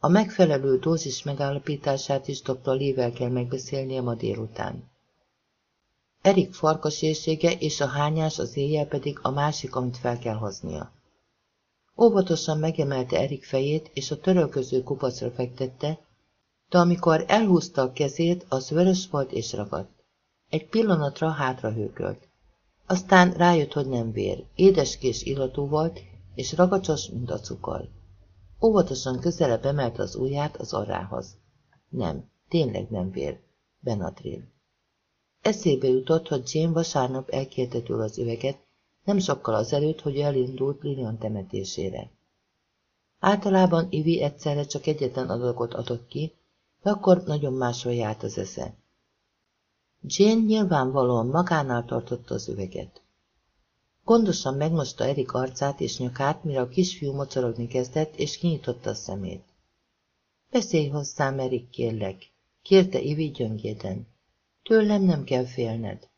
A megfelelő dózis megállapítását is dr. Lével kell megbeszélnie ma délután. Erik farkasérsége és a hányás az éjjel pedig a másik, amit fel kell hoznia. Óvatosan megemelte Erik fejét, és a törölköző kupacra fektette, de amikor elhúzta a kezét, az vörös volt és ragadt. Egy pillanatra hátra hőkölt. Aztán rájött, hogy nem vér, édeskés illatú volt, és ragacsos, mint a cukor. Óvatosan közelebb emelte az ujját az arrához. Nem, tényleg nem vér. Benadryl. Eszébe jutott, hogy Jane vasárnap elkérte az üveget, nem sokkal azelőtt, hogy elindult Lilian temetésére. Általában Ivi egyszerre csak egyetlen adagot adott ki, de akkor nagyon másról járt az esze. Jane nyilvánvalóan magánál tartotta az üveget. Gondosan megmosta Erik arcát és nyakát, mire a kisfiú mocorogni kezdett, és kinyitotta a szemét. Beszélj hozzám, Erik, kérlek, kérte Ivi gyöngéden. Tőlem nem kell félned.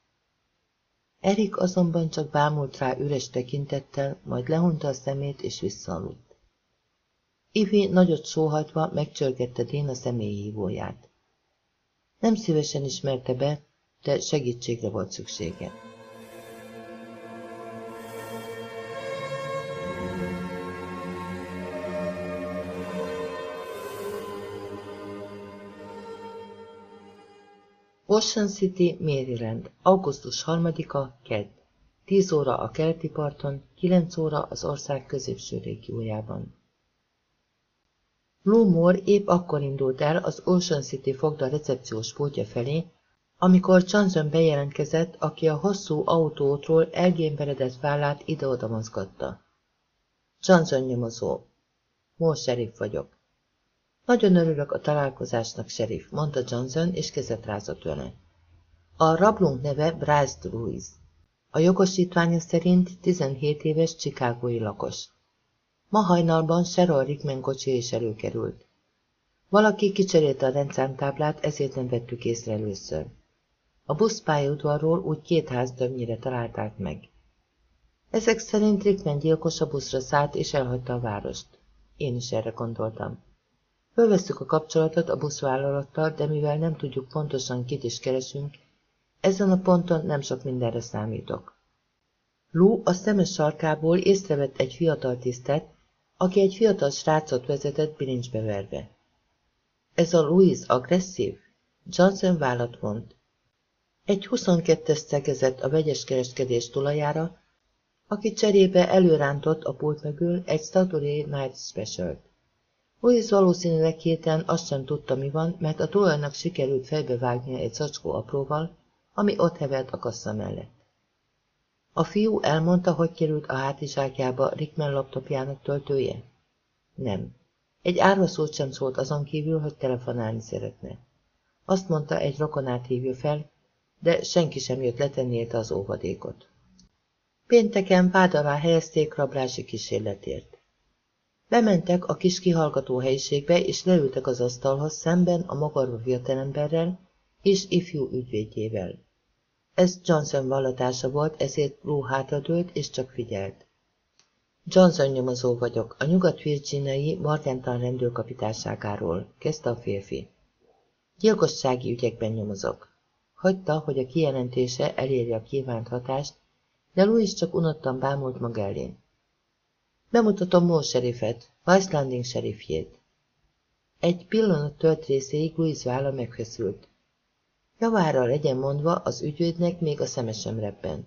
Erik azonban csak bámult rá üres tekintettel, majd lehunta a szemét és visszaaludt. Ivi nagyot sóhajtva megcsörgette Déna személyhívóját. Nem szívesen ismerte be, de segítségre volt szüksége. Ocean City, Maryland, augusztus 3-a, kedd. 10 óra a keleti parton, 9 óra az ország középső régiójában. Lou Moore épp akkor indult el az Ocean City fogda recepciós pultja felé, amikor Johnson bejelentkezett, aki a hosszú autótról elgémberedett vállát ide-oda mozgatta. Johnson nyomozó. Moore sheriff vagyok. Nagyon örülök a találkozásnak, sheriff, mondta Johnson, és kezet rázott vele. A rablunk neve Bryce Ruiz. A jogosítványa szerint 17 éves csikágói lakos. Ma hajnalban Cheryl Rickman kocsi is előkerült. Valaki kicserélte a rendszámtáblát, ezért nem vettük észre először. A buszpályaudvarról úgy két ház többnyire találták meg. Ezek szerint Rickman gyilkos a buszra szállt és elhagyta a várost. Én is erre gondoltam. Fölvesztük a kapcsolatot a buszvállalattal, de mivel nem tudjuk pontosan kit is keresünk, ezen a ponton nem sok mindenre számítok. Lou a szemes sarkából észrevett egy fiatal tisztet, aki egy fiatal srácot vezetett bilincsbe verve. Ez a Louise agresszív? Johnson vállat vont. Egy 22-es szegezett a vegyes kereskedés tulajára, aki cserébe előrántott a pult mögül egy Saturday Night Special-t. Louise valószínűleg héten azt sem tudta, mi van, mert a tulajnak sikerült fejbevágnia egy zacskó apróval, ami ott hevert a kassa mellett. A fiú elmondta, hogy került a hátizsákjába Rickman laptopjának töltője? Nem. Egy árvaszót sem szólt azon kívül, hogy telefonálni szeretne. Azt mondta, egy rokonát hívja fel, de senki sem jött letenni érte az óvadékot. Pénteken vád alá helyezték rablási kísérletért. Bementek a kis kihallgató helyiségbe, és leültek az asztalhoz szemben a magarva fiatalemberrel és ifjú ügyvédjével. Ez Johnson vallatása volt, ezért Lou hátradőlt és csak figyelt. Johnson nyomozó vagyok, a nyugat-virginiai Morgantown rendőrkapitányságáról, kezdte a férfi. Gyilkossági ügyekben nyomozok. Hagyta, hogy a kijelentése elérje a kívánt hatást, de Louis csak unottan bámult maga elé. Bemutatom Moore serifet, Vice Landing serifjét. Egy pillanat tölt részéig Louis válla megfeszült. Javára legyen mondva, az ügyvédnek még a szeme sem rebbent.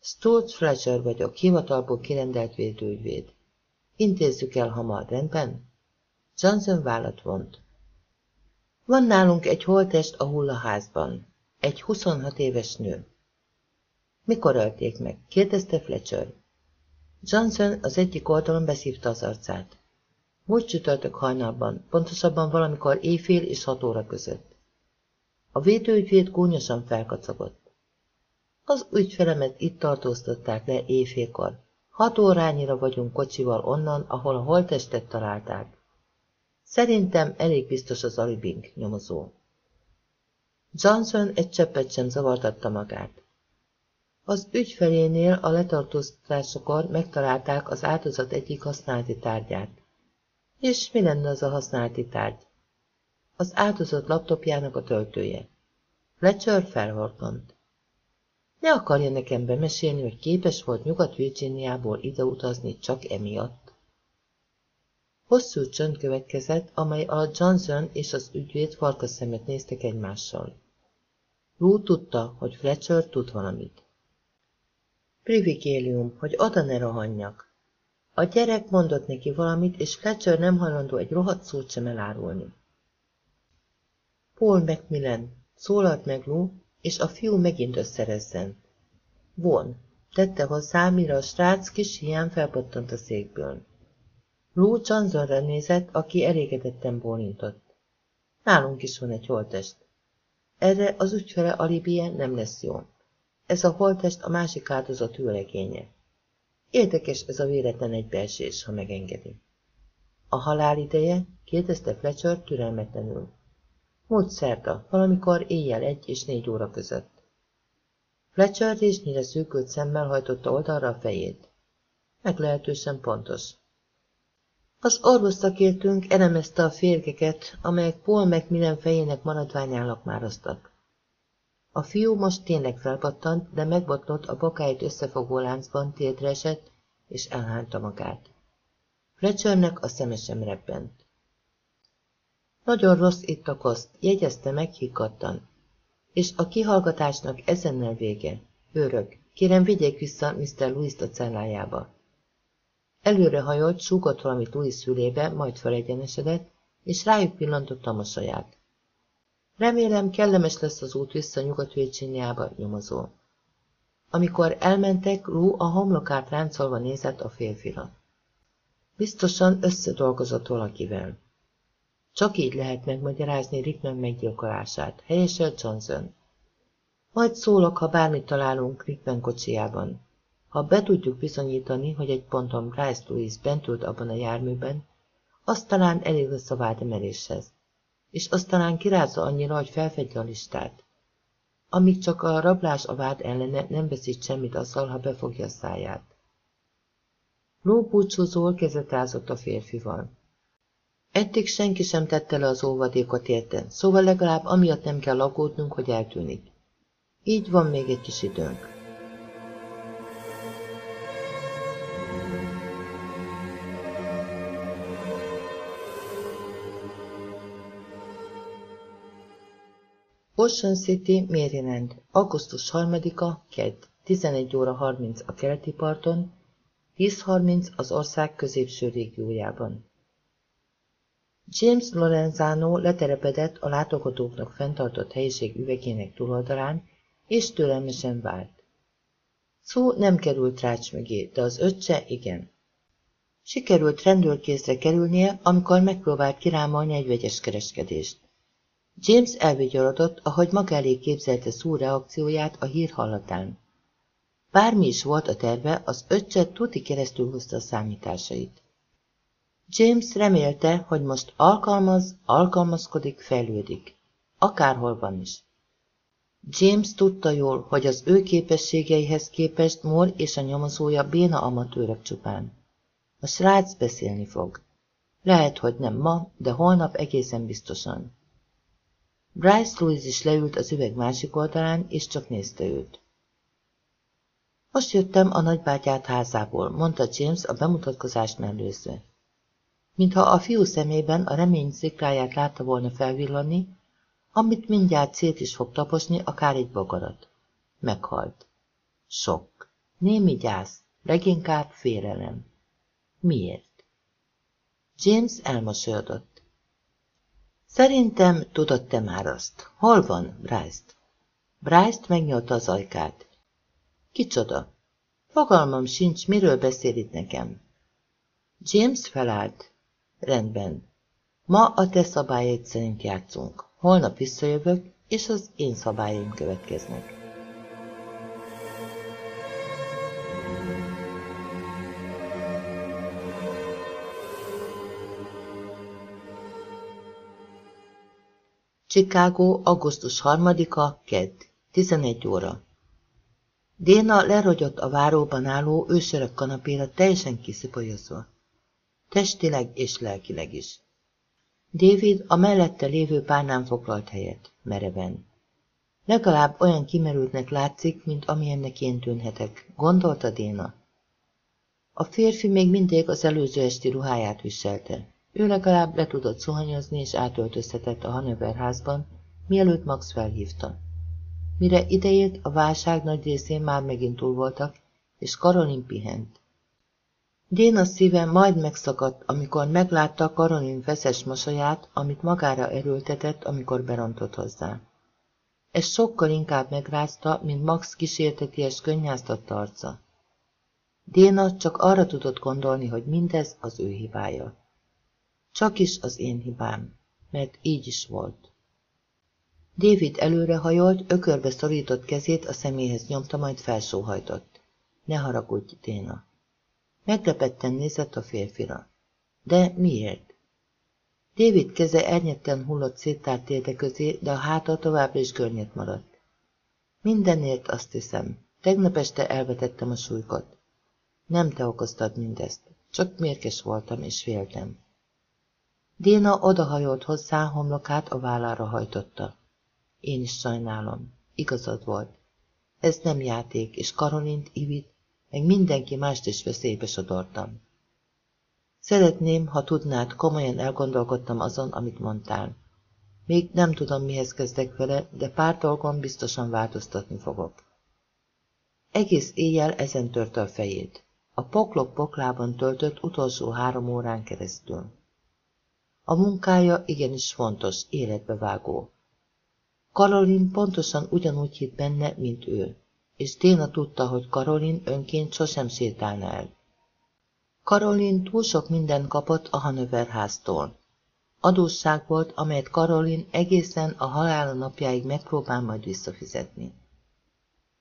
Stuart Fletcher vagyok, hivatalból kirendelt védőügyvéd. Intézzük el hamar, rendben? Johnson vállat vont. Van nálunk egy holtest a hullaházban. Egy 26 éves nő. Mikor ölték meg? kérdezte Fletcher. Johnson az egyik oldalon beszívta az arcát. Múlt csütörtök hajnalban, pontosabban valamikor éjfél és hat óra között. A védőügyvéd gúnyosan felkacagott. Az ügyfelemet itt tartóztatták le éjfélkor. Hat órányira vagyunk kocsival onnan, ahol a holtestet találták. Szerintem elég biztos az alibink, nyomozó. Johnson egy cseppet sem zavartatta magát. Az ügyfelénél a letartóztatásokor megtalálták az áldozat egyik használati tárgyát. És mi lenne az a használati tárgy? Az áldozat laptopjának a töltője. Fletcher felhorkant. Ne akarja nekem bemesélni, hogy képes volt Nyugat-Virginiából ide utazni csak emiatt. Hosszú csönd következett, amely alatt Johnson és az ügyvéd farkas szemet néztek egymással. Lou tudta, hogy Fletcher tud valamit. Privikélium, hogy oda ne rohanjak. A gyerek mondott neki valamit, és Fletcher nem hajlandó egy rohadt szót sem elárulni. Paul Macmillan, szólalt meg Lou, és a fiú megint összerezzen. Von, tette hozzá, mire a srác kis hián felpattant a székből. Lou Johnsonra nézett, aki elégedetten bólintott. Nálunk is van egy holtest. Erre az ügyfele alibie nem lesz jó. Ez a holtest a másik áldozat hőlegénye. Érdekes ez a véletlen egybeesés, ha megengedi. A halál ideje? kérdezte Fletcher türelmetlenül. Múlt szerda, valamikor éjjel egy és négy óra között. Fletcher résnyire szűkült szemmel hajtotta oldalra a fejét. Meglehetősen pontos. Az orvos szakértőnk elemezte a férgeket, amelyek Paul Macmillan fejének maradványán lakmároztak. A fiú most tényleg felpattant, de megbotlott a bokáit összefogó láncban, térdre esett, és elhánta magát. Fletchernek a szeme sem rebbent. Nagyon rossz itt a koszt, jegyezte meg higgadtan. És a kihallgatásnak ezennel vége. Őrök, kérem vigyék vissza Mr. Louis-t a cellájába. Előre hajolt, súgott valamit Louis szülébe, majd felegyenesedett, és rájuk pillantott a mosolyát. Remélem, kellemes lesz az út vissza nyugat nyomozó. Amikor elmentek, Lou a homlokát ráncolva nézett a férfira. Biztosan összedolgozott valakivel. Csak így lehet megmagyarázni Rickman meggyilkolását, helyesel Johnson. Majd szólok, ha bármit találunk Rickman kocsijában. Ha be tudjuk bizonyítani, hogy egy ponton Bryce Louis bent ült abban a járműben, azt talán elég lesz a vádemeléshez, és azt talán kirázza annyira, hogy felfedje a listát. Amíg csak a rablás a vád ellene nem veszít semmit azzal, ha befogja a száját. Ló búcsúzól kezet rázott a férfival. Eddig senki sem tette le az óvadékot érte, szóval legalább amiatt nem kell aggódnunk, hogy eltűnik. Így van még egy kis időnk. Ocean City, Maryland, augusztus 3-a, kedd, 11 óra 30 a keleti parton, 10.30 az ország középső régiójában. James Lorenzano leterepedett a látogatóknak fenntartott helyiség üvegének túloldalán, és türelmesen várt. Szó nem került rács mögé, de az öccse igen. Sikerült rendőrkézre kerülnie, amikor megpróbált kirámolni egy vegyes kereskedést. James elvigyorodott, ahogy maga elé képzelte szú reakcióját a hír hallatán. Bármi is volt a terve, az öccse tuti keresztül hozta a számításait. James remélte, hogy most alkalmaz, alkalmazkodik, fejlődik. Akárhol van is. James tudta jól, hogy az ő képességeihez képest Moore és a nyomozója béna amatőrök csupán. A srác beszélni fog. Lehet, hogy nem ma, de holnap egészen biztosan. Bryce Louise is leült az üveg másik oldalán, és csak nézte őt. Most jöttem a nagybátyát házából, mondta James a bemutatkozást mellőzve. Mintha a fiú szemében a remény szikráját látta volna felvillanni, amit mindjárt szét is fog taposni, akár egy bogarat. Meghalt. Sok. Némi gyász, leginkább félelem. Miért? James elmosolyodott. Szerintem tudod te már azt. Hol van Bryce-t? Bryce-t megnyolta az ajkát. Kicsoda? Fogalmam sincs, miről beszél itt nekem. James felállt. Rendben. Ma a te szabályaid szerint játszunk. Holnap visszajövök, és az én szabályaim következnek. Chicago, augusztus 3-a, kedd, 11 óra. Déna lerogyott a váróban álló ősörök kanapéra teljesen kiszipolyozva. Testileg és lelkileg is. David a mellette lévő párnán foglalt helyet, mereven. Legalább olyan kimerültnek látszik, mint amilyennek én tűnhetek, gondolta Déna. A férfi még mindig az előző esti ruháját viselte. Ő legalább le tudott szuhanyozni és átöltözhetett a Hanover házban, mielőtt Max felhívta. Mire ideért, a válság nagy részén már megint túl voltak, és Karolin pihent. Déna szíve majd megszakadt, amikor meglátta Karolin feszes mosolyát, amit magára erőltetett, amikor berontott hozzá. Ez sokkal inkább megrázta, mint Max kísérteties könnyáztott arca. Déna csak arra tudott gondolni, hogy mindez az ő hibája. Csak is az én hibám, mert így is volt. David előrehajolt, ökörbe szorított kezét a szeméhez nyomta, majd felsóhajtott. Ne haragudj, Déna. Meglepetten nézett a férfira. De miért? David keze ernyetten hullott széttárt térde közé, de a háta továbbra is görnyet maradt. Mindenért azt hiszem. Tegnap este elvetettem a súlykot. Nem te okoztad mindezt, csak mérges voltam és féltem. Déna odahajolt hozzá, homlokát a vállára hajtotta. Én is sajnálom. Igazad volt. Ez nem játék, és Karolint, Ivit, meg mindenki mást is veszélybe sodortam. Szeretném, ha tudnád, komolyan elgondolkodtam azon, amit mondtál. Még nem tudom, mihez kezdek vele, de pár dolgon biztosan változtatni fogok. Egész éjjel ezen törte a fejét. A poklok poklában töltött utolsó három órán keresztül. A munkája igenis fontos, életbevágó. Karolin pontosan ugyanúgy hitt benne, mint ő, és Déna tudta, hogy Karolin önként sosem sétálna el. Karolin túl sok mindent kapott a Hanöver háztól. Adósság volt, amelyet Karolin egészen a halála napjáig megpróbál majd visszafizetni.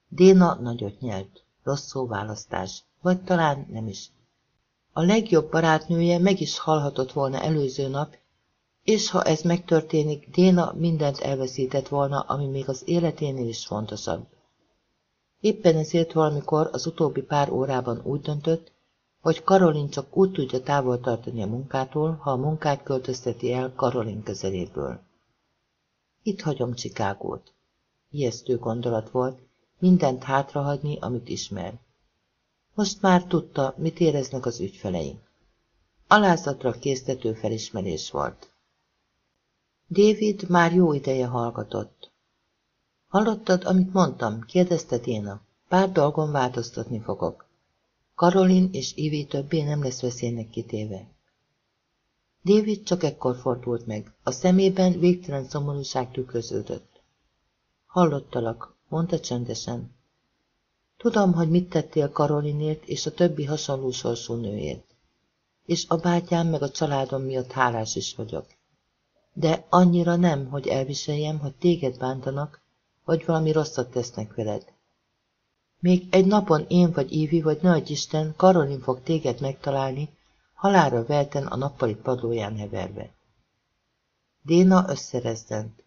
Déna nagyot nyelt, rossz választás, vagy talán nem is. A legjobb barátnője meg is halhatott volna előző nap, és ha ez megtörténik, Déna mindent elveszített volna, ami még az életénél is fontosabb. Éppen ezért valamikor az utóbbi pár órában úgy döntött, hogy Karolin csak úgy tudja távol tartani a munkától, ha a munkát költözteti el Karolin közeléből. Itt hagyom Csikágót. Ijesztő gondolat volt, mindent hátrahagyni, amit ismer. Most már tudta, mit éreznek az ügyfeleim. Alázatra késztető felismerés volt. David már jó ideje hallgatott. Hallottad, amit mondtam? kérdezte Déna. Pár dolgon változtatni fogok. Karolin és Ivi többé nem lesz veszélynek kitéve. David csak ekkor fordult meg. A szemében végtelen szomorúság tükröződött. Hallottalak, mondta csendesen. Tudom, hogy mit tettél Karolinért és a többi hasonló sorsú nőért. És a bátyám meg a családom miatt hálás is vagyok. De annyira nem, hogy elviseljem, hogy téged bántanak, vagy valami rosszat tesznek veled. Még egy napon én vagy Ívi, vagy nagy Isten, Karolin fog téged megtalálni, halára velten a nappali padlóján heverve. Déna összerezdent.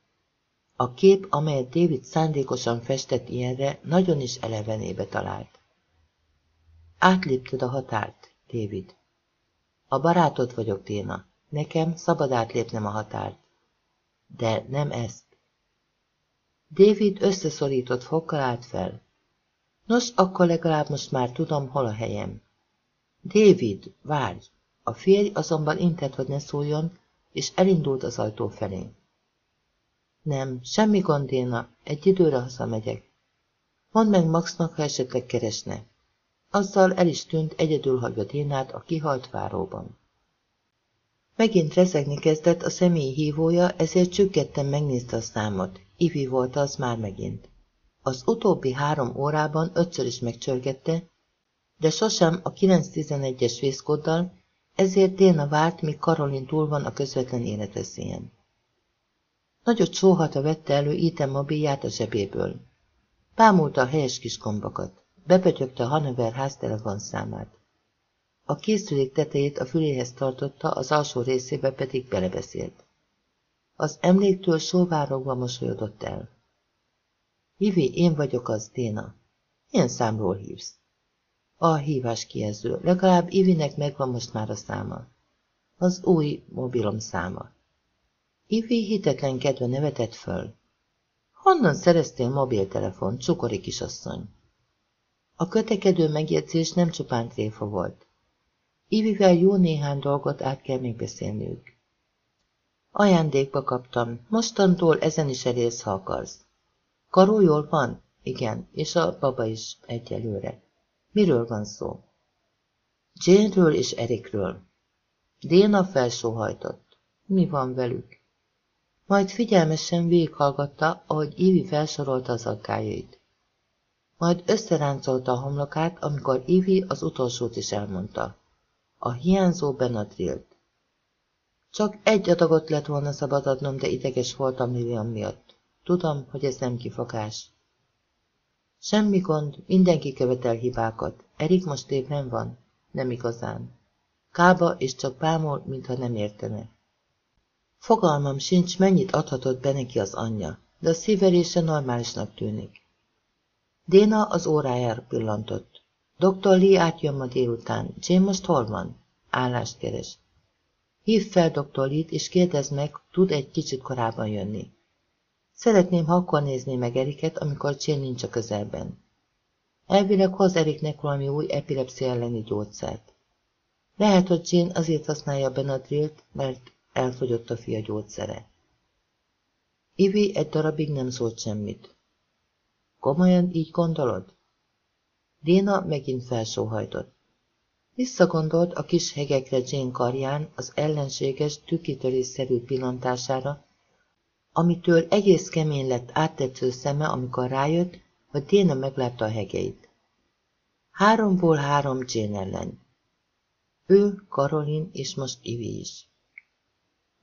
A kép, amelyet David szándékosan festett ilyenre, nagyon is elevenébe talált. Átlépted a határt, David. A barátod vagyok, Déna. Nekem szabad átlépnem a határt. De nem ezt. David összeszorított fokkal állt fel. Nos, akkor legalább most már tudom, hol a helyem. David, várj! A férj azonban intett, hogy ne szóljon, és elindult az ajtó felé. Nem, semmi gond, Déna, egy időre hazamegyek. Mondd meg Maxnak, ha esetleg keresne. Azzal el is tűnt, egyedül hagyva Dénát a kihalt váróban. Megint rezegni kezdett a személyi hívója, ezért csüggetten megnézte a számot. Ivi volt az már megint. Az utóbbi három órában ötször is megcsörgette, de sosem a 911-es vészkoddal, ezért Déna várt, míg Karolin túl van a közvetlen életveszélyen. Nagyot sóhata vette elő Ethan mobilját a zsebéből. Pámulta a helyes kis gombokat. Bepötyögte a Hanover ház telefonszámát. A készülék tetejét a füléhez tartotta, az alsó részébe pedig belebeszélt. Az emléktől sóvárogva mosolyodott el. Hivi, én vagyok az, Déna. Milyen számról hívsz? A hívás kijelző. Legalább Ivinek megvan most már a száma. Az új mobilom száma. Ivi hitetlenkedve nevetett föl. Honnan szereztél mobiltelefon, csukori kisasszony? A kötekedő megjegyzés nem csupán tréfa volt. Ivivel jó néhány dolgot át kell még beszélniük. Ajándékba kaptam, mostantól ezen is elérsz, ha akarsz. Karó jól van? Igen, és a baba is egyelőre. Miről van szó? Jane-ről és Erikről. Déna felsóhajtott. Mi van velük? Majd figyelmesen végighallgatta, ahogy Ivi felsorolta az aggájait. Majd összeráncolta a homlokát, amikor Ivi az utolsót is elmondta. A hiányzó Benadrylt. Csak egy adagot lett volna szabad adnom, de ideges voltam Lilian miatt. Tudom, hogy ez nem kifogás. Semmi gond, mindenki követel hibákat. Erik most épp nem van. Nem igazán. Kába és csak bámol, mintha nem értene. Fogalmam sincs, mennyit adhatott be neki az anyja, de a szíverése normálisnak tűnik. Déna az órájára pillantott. Dr. Lee átjön ma délután. Jane most hol van? Állást keres. Hív fel Dr. Lee-t, és kérdezd meg, tud egy kicsit korábban jönni. Szeretném, ha akkor nézné meg Eriket, amikor Jane nincs a közelben. Elvileg hoz Eriknek valami új epilepszia elleni gyógyszert. Lehet, hogy Jane azért használja Benadrylt, mert elfogyott a fia gyógyszere. Ivi egy darabig nem szólt semmit. Komolyan így gondolod? Déna megint felsóhajtott. Visszagondolt a kis hegekre Jane karján az ellenséges, tükitörésszerű pillantására, amitől egész kemény lett áttetsző szeme, amikor rájött, hogy Déna meglátta a hegeit. Háromból három Jane ellen. Ő, Karolin és most Ivi is.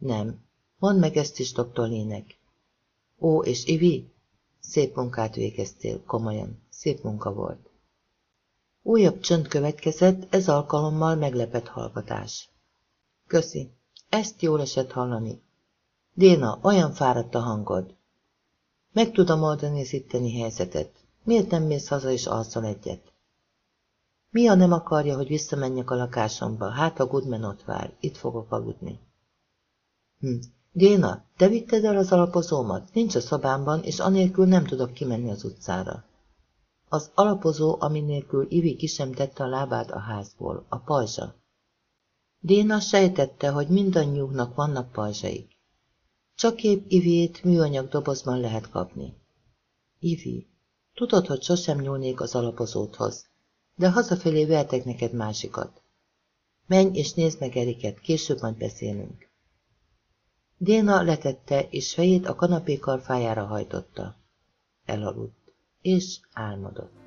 Nem. Mondd meg ezt is dr. Lének. Ó, és Ivi? Szép munkát végeztél, komolyan. Szép munka volt. Újabb csönd következett, ez alkalommal meglepett hallgatás. Köszi, ezt jól esett hallani. Déna, olyan fáradt a hangod. Meg tudom oldani az itteni helyzetet. Miért nem mész haza és alszol egyet? Mia nem akarja, hogy visszamenjek a lakásomba, hát a Goodman ott vár, itt fogok aludni. Hm. Déna, te vitted el az alapozómat? Nincs a szobámban, és anélkül nem tudok kimenni az utcára. Az alapozó, ami nélkül Ivi ki sem tette a lábát a házból, a pajzsa. Déna sejtette, hogy mindannyiuknak vannak pajzsaik. Csak épp Ivét műanyag dobozban lehet kapni. Ivi, tudod, hogy sosem nyúlnék az alapozóthoz, de hazafelé vehetek neked másikat. Menj és nézd meg Eriket, később majd beszélünk. Déna letette, és fejét a kanapé karfájára hajtotta. Elaludt, és álmodott.